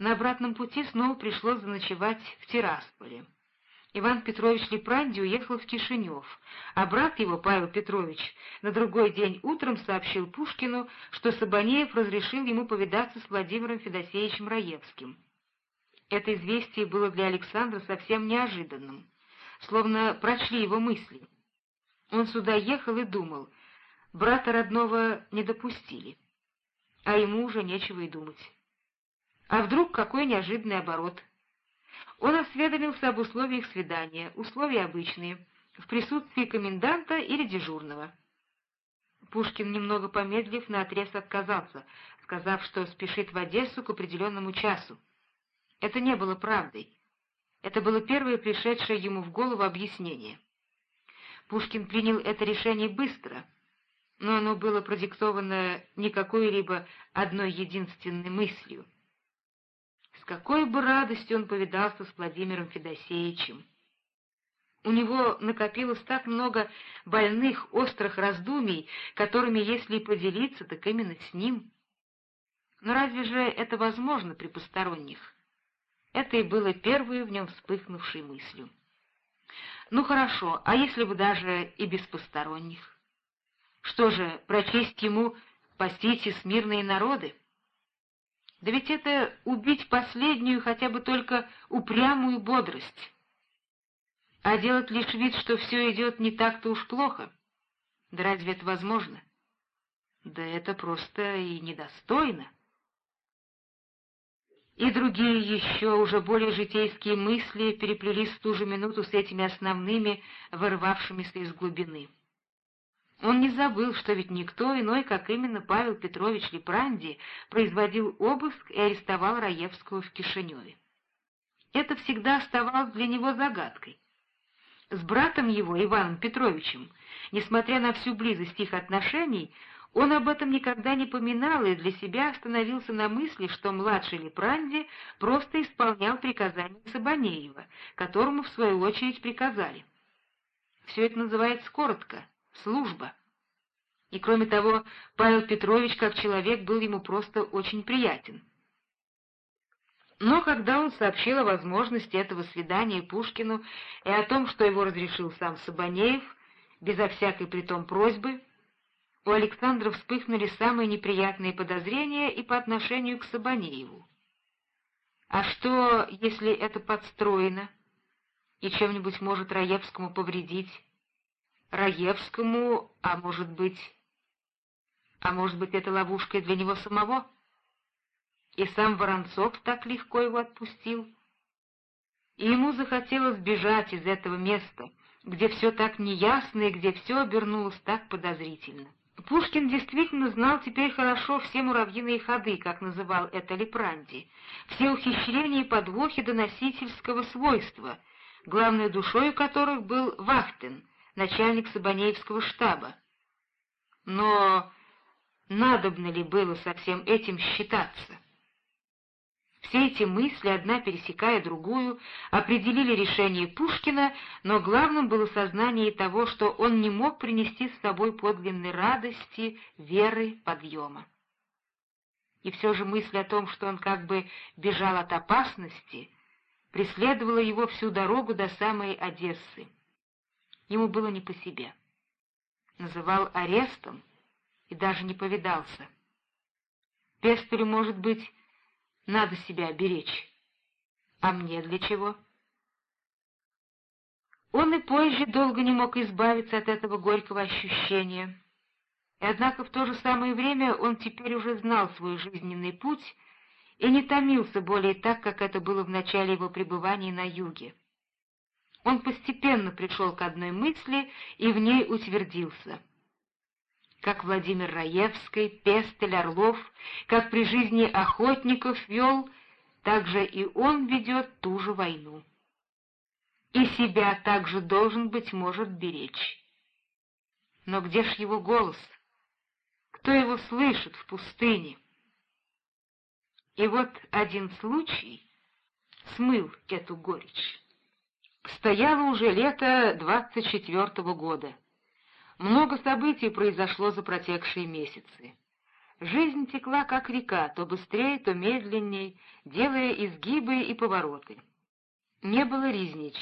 На обратном пути снова пришлось заночевать в Тирасполе. Иван Петрович Лепранди уехал в Кишинев, а брат его, Павел Петрович, на другой день утром сообщил Пушкину, что Сабанеев разрешил ему повидаться с Владимиром Федосеевичем Раевским. Это известие было для Александра совсем неожиданным, словно прочли его мысли. Он сюда ехал и думал, брата родного не допустили, а ему уже нечего и думать. А вдруг какой неожиданный оборот — он осведомился об условиях свидания, условия обычные, в присутствии коменданта или дежурного. Пушкин, немного помедлив, наотрез отказался, сказав, что спешит в Одессу к определенному часу. Это не было правдой. Это было первое пришедшее ему в голову объяснение. Пушкин принял это решение быстро, но оно было продиктовано не какой-либо одной единственной мыслью какой бы радостью он повидался с Владимиром Федосеевичем. У него накопилось так много больных, острых раздумий, которыми, если и поделиться, так именно с ним. Но разве же это возможно при посторонних? Это и было первой в нем вспыхнувшей мыслью. Ну хорошо, а если бы даже и без посторонних? Что же, прочесть ему «Спасите смирные народы»? Да ведь это убить последнюю хотя бы только упрямую бодрость. А делать лишь вид, что все идет не так-то уж плохо. Да разве это возможно? Да это просто и недостойно. И другие еще, уже более житейские мысли переплелись в ту же минуту с этими основными, вырвавшимися из глубины. Он не забыл, что ведь никто иной, как именно Павел Петрович Лепранди, производил обыск и арестовал Раевского в Кишиневе. Это всегда оставалось для него загадкой. С братом его, Иваном Петровичем, несмотря на всю близость их отношений, он об этом никогда не поминал и для себя остановился на мысли, что младший Лепранди просто исполнял приказания Сабанеева, которому, в свою очередь, приказали. Все это называется коротко служба. И кроме того, Павел Петрович как человек был ему просто очень приятен. Но когда он сообщил о возможности этого свидания Пушкину и о том, что его разрешил сам Сабанеев, безо всякой притом просьбы, у Александра вспыхнули самые неприятные подозрения и по отношению к Сабанееву. А что, если это подстроено и чем-нибудь может Раевскому повредить? Раевскому, а может быть... А может быть, это ловушка для него самого? И сам Воронцов так легко его отпустил. И ему захотелось бежать из этого места, где все так неясно и где все обернулось так подозрительно. Пушкин действительно знал теперь хорошо все муравьиные ходы, как называл это Лепранди, все ухищрения и подвохи доносительского свойства, главной душою которых был Вахтен, начальник Сабанеевского штаба. Но надобно ли было со всем этим считаться? Все эти мысли, одна пересекая другую, определили решение Пушкина, но главным было сознание того, что он не мог принести с собой подлинной радости, веры, подъема. И все же мысль о том, что он как бы бежал от опасности, преследовала его всю дорогу до самой Одессы. Ему было не по себе. Называл арестом и даже не повидался. Пестелю, может быть, надо себя беречь. А мне для чего? Он и позже долго не мог избавиться от этого горького ощущения. И однако в то же самое время он теперь уже знал свой жизненный путь и не томился более так, как это было в начале его пребывания на юге. Он постепенно пришел к одной мысли и в ней утвердился. Как Владимир Раевский, Пестель, Орлов, как при жизни охотников вел, так же и он ведет ту же войну. И себя также должен, быть может, беречь. Но где ж его голос? Кто его слышит в пустыне? И вот один случай смыл эту горечь. Стояло уже лето двадцать четвертого года. Много событий произошло за протекшие месяцы. Жизнь текла, как река, то быстрее, то медленней, делая изгибы и повороты. Не было Ризнич.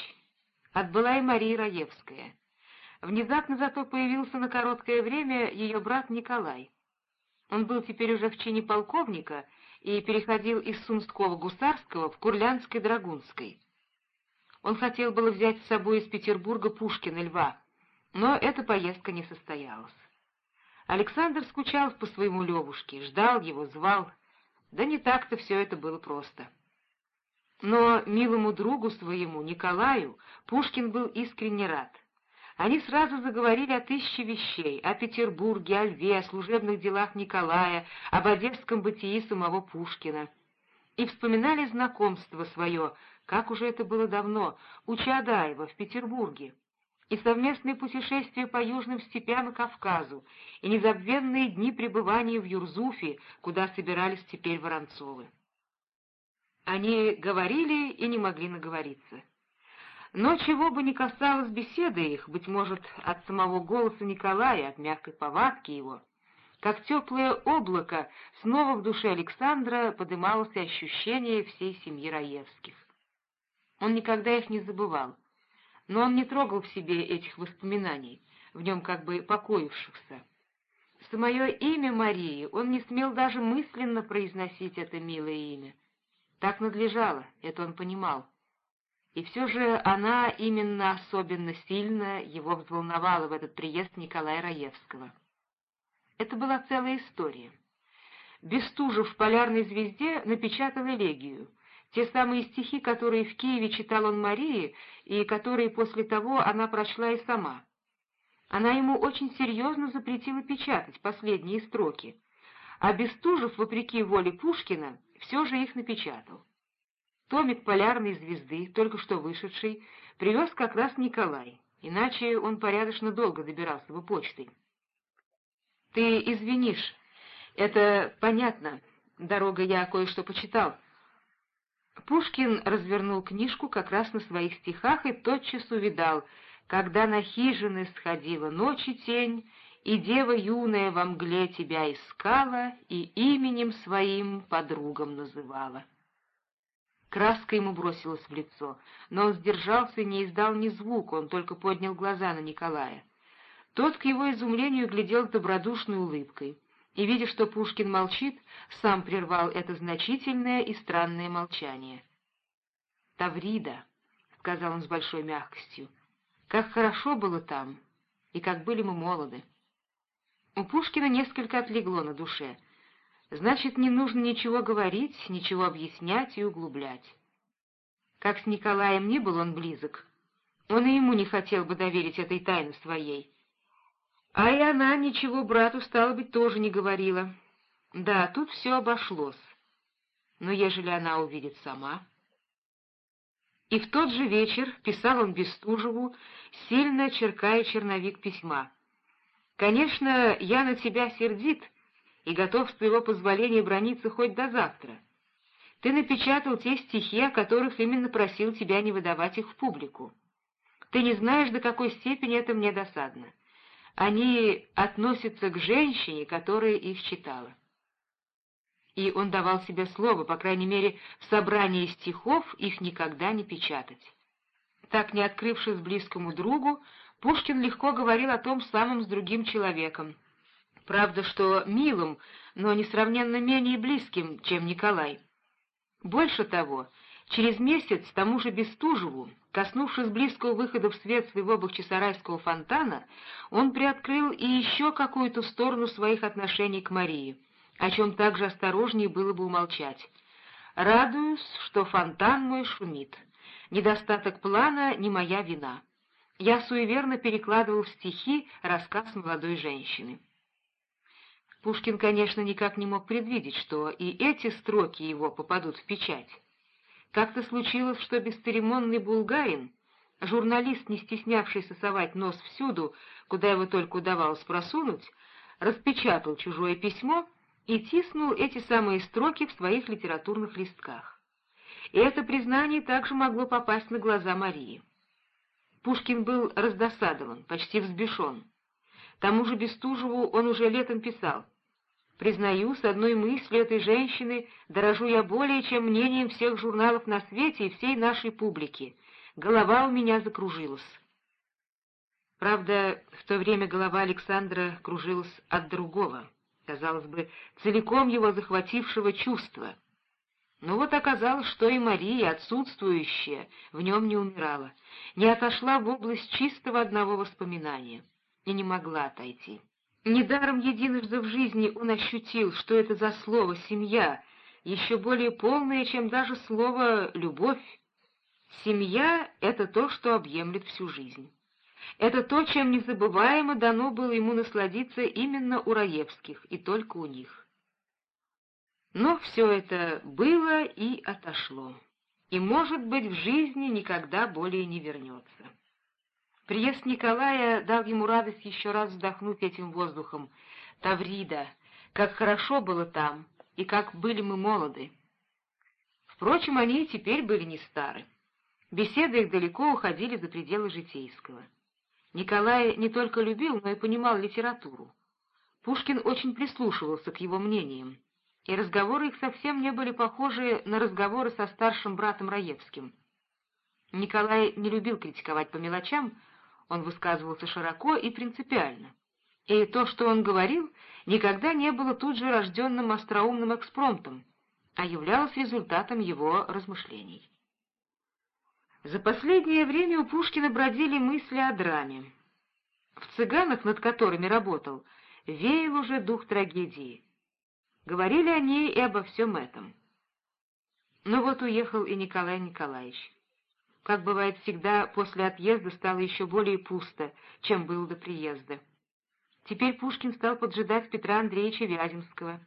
Отбыла и Мария Раевская. Внезапно зато появился на короткое время ее брат Николай. Он был теперь уже в чине полковника и переходил из Сумского гусарского в Курлянской драгунской. Он хотел было взять с собой из Петербурга Пушкина Льва, но эта поездка не состоялась. Александр скучал по своему Левушке, ждал его, звал. Да не так-то все это было просто. Но милому другу своему, Николаю, Пушкин был искренне рад. Они сразу заговорили о тысяче вещей, о Петербурге, о Льве, о служебных делах Николая, об одесском бытии самого Пушкина. И вспоминали знакомство свое, как уже это было давно, у Чадаева в Петербурге и совместные путешествия по южным степям и Кавказу, и незабвенные дни пребывания в Юрзуфе, куда собирались теперь Воронцовы. Они говорили и не могли наговориться. Но чего бы ни касалось беседы их, быть может, от самого голоса Николая, от мягкой повадки его, как теплое облако, снова в душе Александра подымалось ощущение всей семьи Раевских. Он никогда их не забывал — но он не трогал в себе этих воспоминаний, в нем как бы покоившихся. Самое имя Марии он не смел даже мысленно произносить это милое имя. Так надлежало, это он понимал. И все же она именно особенно сильно его взволновала в этот приезд Николая Раевского. Это была целая история. Бестужев в «Полярной звезде» напечатал элегию, те самые стихи, которые в Киеве читал он Марии, и которые после того она прочла и сама. Она ему очень серьезно запретила печатать последние строки, а Бестужев, вопреки воле Пушкина, все же их напечатал. Томик «Полярной звезды», только что вышедший, привез как раз Николай, иначе он порядочно долго добирался бы почтой. «Ты извинишь, это понятно, дорога я кое-что почитал», Пушкин развернул книжку как раз на своих стихах и тотчас увидал, когда на хижины сходила ночи тень, и дева юная во мгле тебя искала и именем своим подругам называла. Краска ему бросилась в лицо, но он сдержался и не издал ни звука, он только поднял глаза на Николая. Тот, к его изумлению, глядел добродушной улыбкой и, видя, что Пушкин молчит, сам прервал это значительное и странное молчание. «Таврида», — сказал он с большой мягкостью, — «как хорошо было там, и как были мы молоды». У Пушкина несколько отлегло на душе. Значит, не нужно ничего говорить, ничего объяснять и углублять. Как с Николаем не был он близок, он и ему не хотел бы доверить этой тайны своей. А и она ничего брату, стало быть, тоже не говорила. Да, тут все обошлось. Но ежели она увидит сама... И в тот же вечер писал он Бестужеву, сильно черкая черновик письма. «Конечно, я на тебя сердит и готов с твоего позволения брониться хоть до завтра. Ты напечатал те стихи, о которых именно просил тебя не выдавать их в публику. Ты не знаешь, до какой степени это мне досадно. Они относятся к женщине, которая их читала. И он давал себе слово, по крайней мере, в собрании стихов их никогда не печатать. Так, не открывшись близкому другу, Пушкин легко говорил о том самом с другим человеком. Правда, что милым, но несравненно менее близким, чем Николай. Больше того, через месяц тому же Бестужеву Коснувшись близкого выхода в свет своего бахчисарайского фонтана, он приоткрыл и еще какую-то сторону своих отношений к Марии, о чем также осторожнее было бы умолчать. «Радуюсь, что фонтан мой шумит. Недостаток плана не моя вина. Я суеверно перекладывал в стихи рассказ молодой женщины». Пушкин, конечно, никак не мог предвидеть, что и эти строки его попадут в печать. Как-то случилось, что бесцеремонный булгарин, журналист, не стеснявшийся совать нос всюду, куда его только удавалось просунуть, распечатал чужое письмо и тиснул эти самые строки в своих литературных листках. И это признание также могло попасть на глаза Марии. Пушкин был раздосадован, почти взбешен. Тому же Бестужеву он уже летом писал — Признаю, с одной мыслью этой женщины дорожу я более, чем мнением всех журналов на свете и всей нашей публики. Голова у меня закружилась. Правда, в то время голова Александра кружилась от другого, казалось бы, целиком его захватившего чувства. Но вот оказалось, что и Мария, отсутствующая, в нем не умирала, не отошла в область чистого одного воспоминания и не могла отойти. Недаром единожды в жизни он ощутил, что это за слово «семья», еще более полное, чем даже слово «любовь». Семья — это то, что объемлет всю жизнь. Это то, чем незабываемо дано было ему насладиться именно у Раевских, и только у них. Но все это было и отошло, и, может быть, в жизни никогда более не вернется. Приезд Николая дал ему радость еще раз вздохнуть этим воздухом. Таврида, как хорошо было там, и как были мы молоды. Впрочем, они и теперь были не стары. Беседы их далеко уходили за пределы житейского. Николай не только любил, но и понимал литературу. Пушкин очень прислушивался к его мнениям, и разговоры их совсем не были похожи на разговоры со старшим братом Раевским. Николай не любил критиковать по мелочам, он высказывался широко и принципиально. И то, что он говорил, никогда не было тут же рожденным остроумным экспромтом, а являлось результатом его размышлений. За последнее время у Пушкина бродили мысли о драме. В «Цыганах», над которыми работал, веял уже дух трагедии. Говорили они и обо всем этом. Но вот уехал и Николай Николаевич. Как бывает всегда, после отъезда стало еще более пусто, чем было до приезда. Теперь Пушкин стал поджидать Петра Андреевича Вяземского.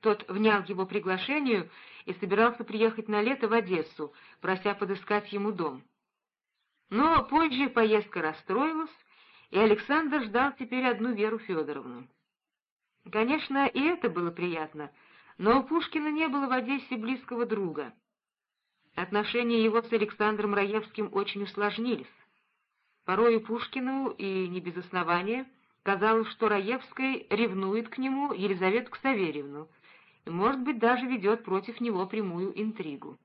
Тот внял его приглашению и собирался приехать на лето в Одессу, прося подыскать ему дом. Но позже поездка расстроилась, и Александр ждал теперь одну Веру Федоровну. Конечно, и это было приятно, но у Пушкина не было в Одессе близкого друга — Отношения его с Александром Раевским очень усложнились. Порою Пушкину, и не без основания, казалось, что Раевский ревнует к нему Елизавету Ксаверьевну и, может быть, даже ведет против него прямую интригу.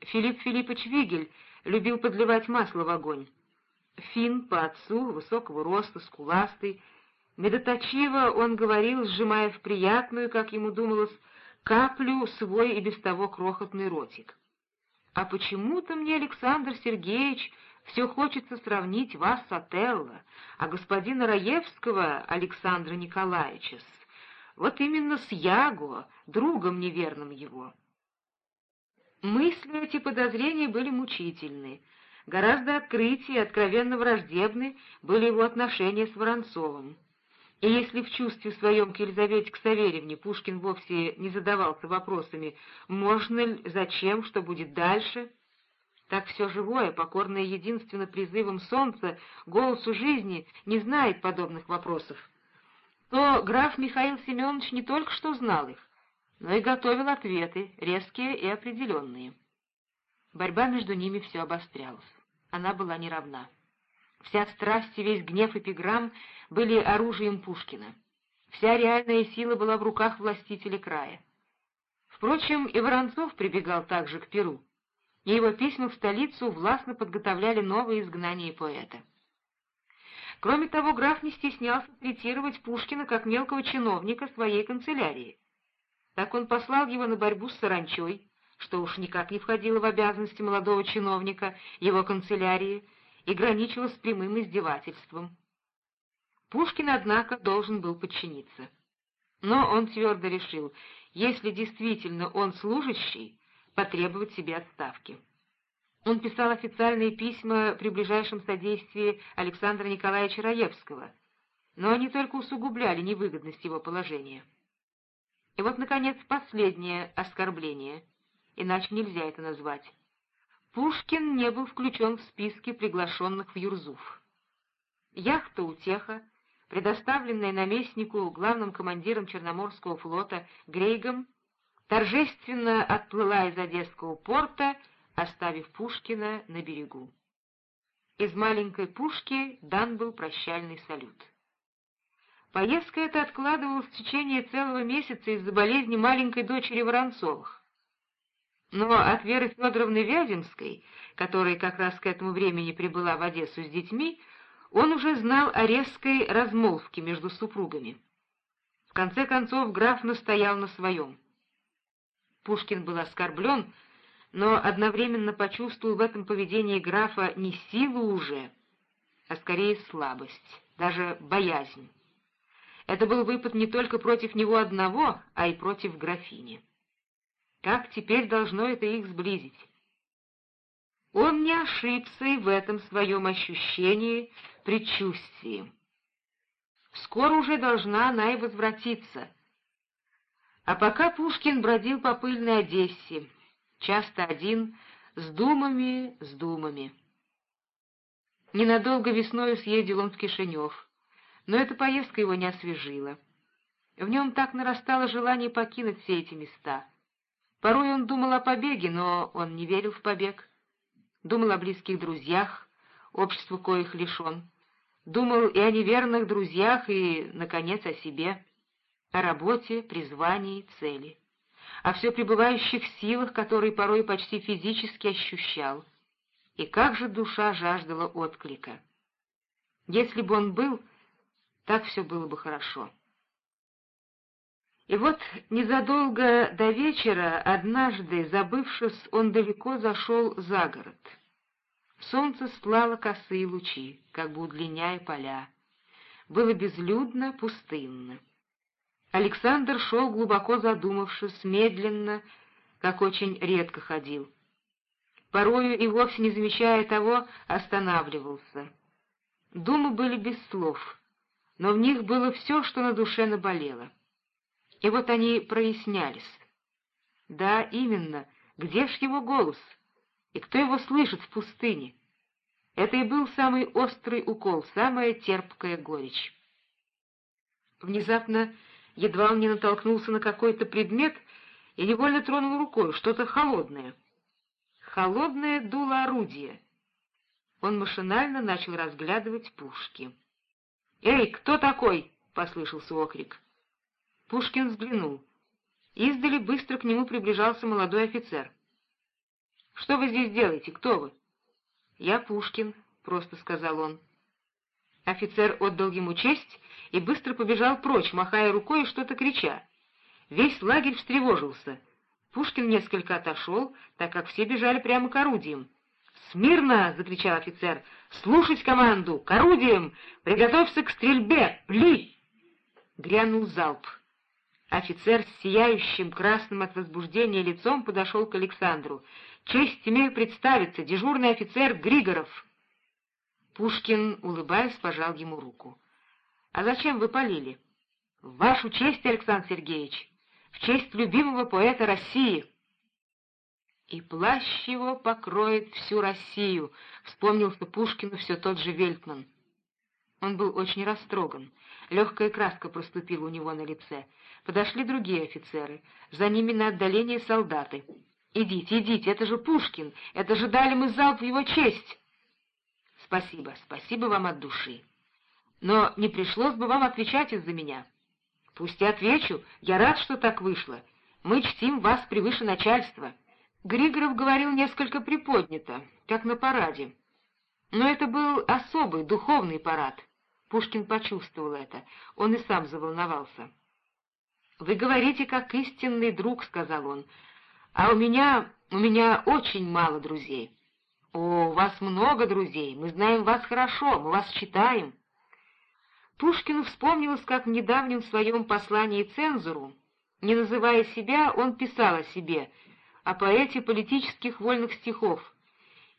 Филипп Филиппович Вигель любил подливать масло в огонь. Фин по отцу, высокого роста, скуластый. Медоточиво он говорил, сжимая в приятную, как ему думалось, каплю свой и без того крохотный ротик. А почему-то мне, Александр Сергеевич, все хочется сравнить вас с Отелло, а господина Раевского, Александра Николаевича, с... вот именно с Яго, другом неверным его. Мысли эти подозрения были мучительны. Гораздо открытие и откровенно враждебны были его отношения с Воронцовым. И если в чувстве своем к Елизавете Ксаверевне Пушкин вовсе не задавался вопросами «можно ли, зачем, что будет дальше?», так все живое, покорное единственно призывом солнца, голосу жизни, не знает подобных вопросов, то граф Михаил Семенович не только что знал их, но и готовил ответы, резкие и определенные. Борьба между ними все обострялась. Она была неравна. Вся страсть и весь гнев эпиграмм были оружием Пушкина. Вся реальная сила была в руках властителя края. Впрочем, и Воронцов прибегал также к Перу, и его письма в столицу властно подготовляли новое изгнание поэта. Кроме того, граф не стеснялся третировать Пушкина как мелкого чиновника своей канцелярии. Так он послал его на борьбу с саранчой, что уж никак не входило в обязанности молодого чиновника его канцелярии, и граничило с прямым издевательством. Пушкин, однако, должен был подчиниться. Но он твердо решил, если действительно он служащий, потребовать себе отставки. Он писал официальные письма при ближайшем содействии Александра Николаевича Раевского, но они только усугубляли невыгодность его положения. И вот, наконец, последнее оскорбление, иначе нельзя это назвать. Пушкин не был включен в списки приглашенных в Юрзуф. Яхта «Утеха», предоставленная наместнику главным командиром Черноморского флота Грейгом, торжественно отплыла из Одесского порта, оставив Пушкина на берегу. Из маленькой пушки дан был прощальный салют. Поездка эта откладывалась в течение целого месяца из-за болезни маленькой дочери Воронцовых. Но от Веры Федоровны Вяземской, которая как раз к этому времени прибыла в Одессу с детьми, он уже знал о резкой размолвке между супругами. В конце концов граф настоял на своем. Пушкин был оскорблен, но одновременно почувствовал в этом поведении графа не силу уже, а скорее слабость, даже боязнь. Это был выпад не только против него одного, а и против графини. Как теперь должно это их сблизить? Он не ошибся и в этом своем ощущении, предчувствии. Скоро уже должна она и возвратиться. А пока Пушкин бродил по пыльной Одессе, часто один, с думами, с думами. Ненадолго весною съездил он в Кишинев, но эта поездка его не освежила. В нем так нарастало желание покинуть все эти места. Порой он думал о побеге, но он не верил в побег. Думал о близких друзьях, обществу коих лишен. Думал и о неверных друзьях, и, наконец, о себе, о работе, призвании, цели, о все пребывающих силах, которые порой почти физически ощущал. И как же душа жаждала отклика! Если бы он был так все было бы хорошо. И вот незадолго до вечера, однажды, забывшись, он далеко зашел за город. Солнце стлало косые лучи, как бы удлиняя поля. Было безлюдно, пустынно. Александр шел, глубоко задумавшись, медленно, как очень редко ходил. Порою и вовсе не замечая того, останавливался. Думы были без слов, но в них было все, что на душе наболело. И вот они прояснялись. Да, именно, где ж его голос? И кто его слышит в пустыне? Это и был самый острый укол, самая терпкая горечь. Внезапно, едва он не натолкнулся на какой-то предмет и невольно тронул рукой что-то холодное. Холодное дуло орудия. Он машинально начал разглядывать пушки. «Эй, кто такой?» — послышался окрик. Пушкин взглянул. Издали быстро к нему приближался молодой офицер. «Что вы здесь делаете? Кто вы?» «Я Пушкин», — просто сказал он. Офицер отдал ему честь и быстро побежал прочь, махая рукой и что-то крича. Весь лагерь встревожился. Пушкин несколько отошел, так как все бежали прямо к орудиям. «Смирно!» — закричал офицер. «Слушать команду! К орудиям! Приготовься к стрельбе! Пли!» Грянул залп. Офицер с сияющим красным от возбуждения лицом подошел к Александру. «Честь имею представиться, дежурный офицер Григоров!» Пушкин, улыбаясь, пожал ему руку. «А зачем вы полили?» «В вашу честь, Александр Сергеевич! В честь любимого поэта России!» «И плащ его покроет всю Россию», — вспомнился Пушкину все тот же Вельтман. Он был очень растроган. Легкая краска проступила у него на лице. Подошли другие офицеры. За ними на отдаление солдаты. «Идите, идите, это же Пушкин! Это же дали мы залп в его честь!» «Спасибо, спасибо вам от души. Но не пришлось бы вам отвечать из-за меня. Пусть я отвечу, я рад, что так вышло. Мы чтим вас превыше начальства». Григоров говорил несколько приподнято, как на параде. Но это был особый, духовный парад. Пушкин почувствовал это, он и сам заволновался. «Вы говорите, как истинный друг», — сказал он, — «а у меня, у меня очень мало друзей». «О, у вас много друзей, мы знаем вас хорошо, мы вас читаем». Пушкину вспомнилось, как в недавнем своем послании цензуру, не называя себя, он писал о себе — о поэте политических вольных стихов,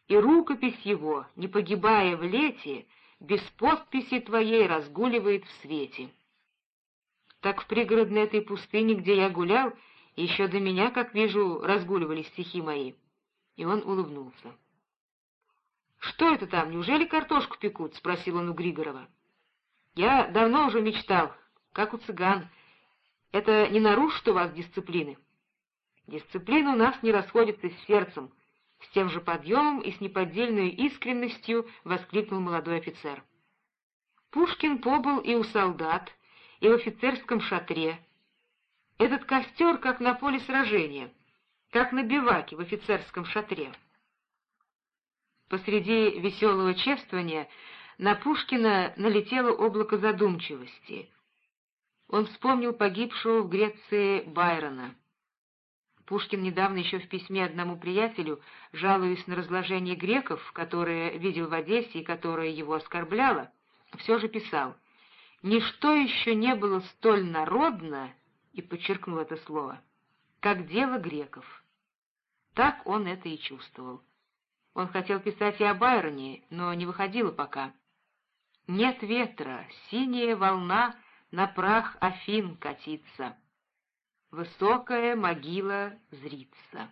и рукопись его, не погибая в лете, без подписи твоей разгуливает в свете. Так в пригородной этой пустыне, где я гулял, еще до меня, как вижу, разгуливали стихи мои. И он улыбнулся. «Что это там, неужели картошку пекут?» — спросил он у Григорова. «Я давно уже мечтал, как у цыган. Это не нарушит у вас дисциплины?» Дисциплина у нас не расходится с сердцем, с тем же подъемом и с неподдельной искренностью воскликнул молодой офицер. Пушкин побыл и у солдат, и в офицерском шатре. Этот костер, как на поле сражения, как на биваке в офицерском шатре. Посреди веселого чествования на Пушкина налетело облако задумчивости. Он вспомнил погибшего в Греции Байрона. Пушкин недавно еще в письме одному приятелю, жалуясь на разложение греков, которые видел в Одессе и которое его оскорбляло, все же писал «Ничто еще не было столь народно, и подчеркнул это слово, как дело греков». Так он это и чувствовал. Он хотел писать и о Байроне, но не выходило пока. «Нет ветра, синяя волна на прах Афин катится» высокая могила зрится.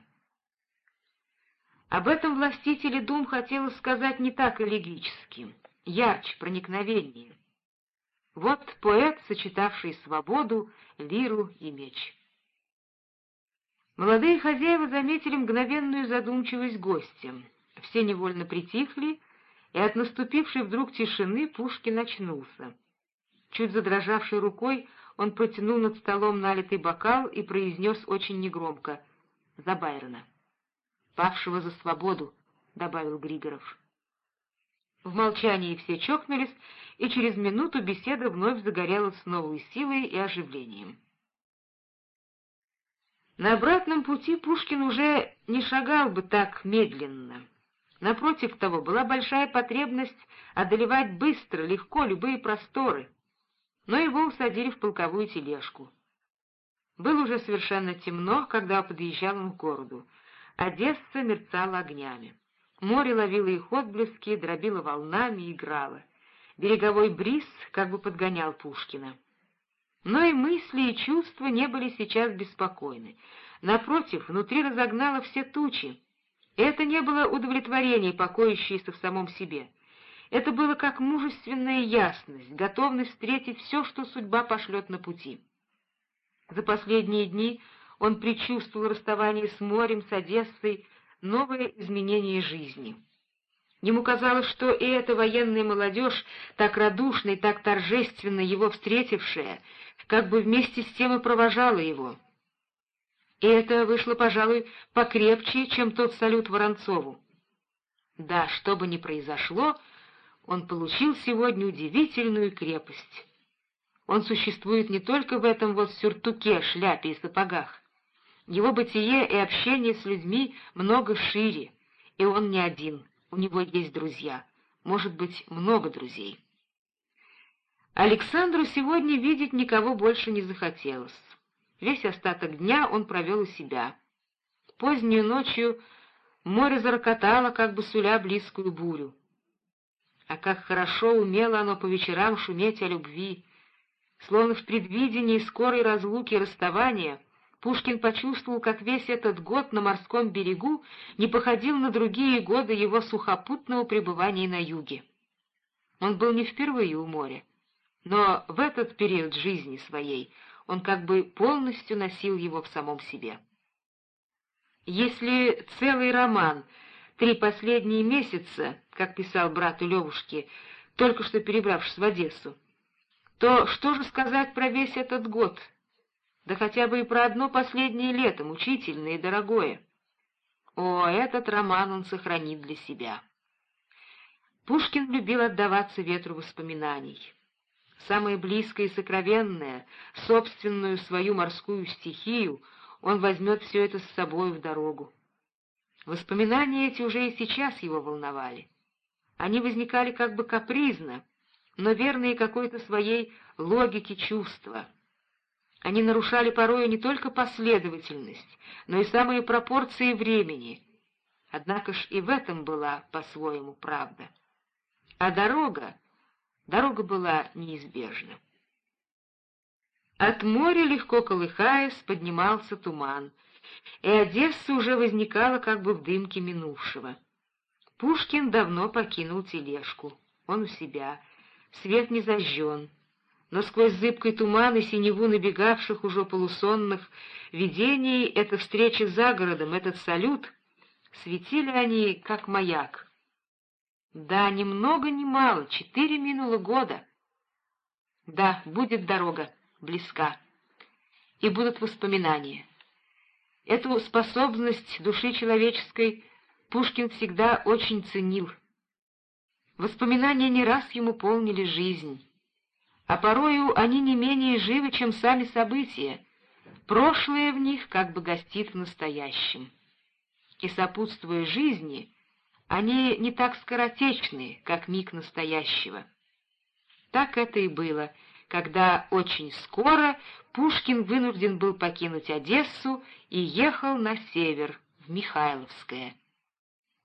Об этом властителе дум хотелось сказать не так элегически, ярче, проникновеннее. Вот поэт, сочетавший свободу, лиру и меч. Молодые хозяева заметили мгновенную задумчивость гостя. Все невольно притихли, и от наступившей вдруг тишины Пушкин очнулся. Чуть задрожавшей рукой он протянул над столом налитый бокал и произнес очень негромко «За Байрона». «Павшего за свободу», — добавил Григоров. В молчании все чокнулись, и через минуту беседа вновь загорелась с новой силой и оживлением. На обратном пути Пушкин уже не шагал бы так медленно. Напротив того, была большая потребность одолевать быстро, легко любые просторы, но его усадили в полковую тележку. Было уже совершенно темно, когда подъезжал он к городу. Одесса мерцала огнями. Море ловило их отблески, дробило волнами, играло. Береговой бриз как бы подгонял Пушкина. Но и мысли, и чувства не были сейчас беспокойны. Напротив, внутри разогнало все тучи. Это не было удовлетворение, покоящееся в самом себе. Это было как мужественная ясность, готовность встретить все, что судьба пошлет на пути. За последние дни он предчувствовал расставание с морем, с Одессой, новое изменение жизни. Ему казалось, что и эта военная молодежь, так радушно и так торжественно его встретившая, как бы вместе с тем и провожала его. И это вышло, пожалуй, покрепче, чем тот салют Воронцову. Да, что бы ни произошло, он получил сегодня удивительную крепость. Он существует не только в этом вот сюртуке, шляпе и сапогах. Его бытие и общение с людьми много шире, и он не один, у него есть друзья, может быть, много друзей. Александру сегодня видеть никого больше не захотелось. Весь остаток дня он провел у себя. Позднюю ночью море зарокотало, как бы суля близкую бурю. А как хорошо умело оно по вечерам шуметь о любви! Словно в предвидении скорой разлуки и расставания, Пушкин почувствовал, как весь этот год на морском берегу не походил на другие годы его сухопутного пребывания на юге. Он был не впервые у моря, но в этот период жизни своей он как бы полностью носил его в самом себе. Если целый роман — три последние месяца, как писал брату Левушке, только что перебравшись в Одессу, то что же сказать про весь этот год? Да хотя бы и про одно последнее лето, мучительное и дорогое. О, этот роман он сохранит для себя. Пушкин любил отдаваться ветру воспоминаний. Самое близкое и сокровенное, собственную свою морскую стихию, он возьмет все это с собой в дорогу. Воспоминания эти уже и сейчас его волновали. Они возникали как бы капризно, но верные какой-то своей логике чувства. Они нарушали порою не только последовательность, но и самые пропорции времени. Однако ж и в этом была по-своему правда. А дорога, дорога была неизбежна. От моря, легко колыхаясь, поднимался туман — и Одесса уже возникала как бы в дымке минувшего. Пушкин давно покинул тележку. Он у себя. Свет не зажжен. Но сквозь зыбкий туман и синеву набегавших уже полусонных видений эта встреча за городом, этот салют, светили они, как маяк. Да, ни много ни мало, четыре минуло года. Да, будет дорога, близка. И будут воспоминания. Эту способность души человеческой Пушкин всегда очень ценил. Воспоминания не раз ему полнили жизнь, а порою они не менее живы, чем сами события. Прошлое в них как бы гостит в настоящем. И сопутствуя жизни, они не так скоротечны, как миг настоящего. Так это и было, когда очень скоро Пушкин вынужден был покинуть Одессу и ехал на север, в Михайловское.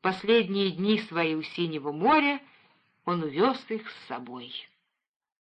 Последние дни свои у Синего моря он увез их с собой.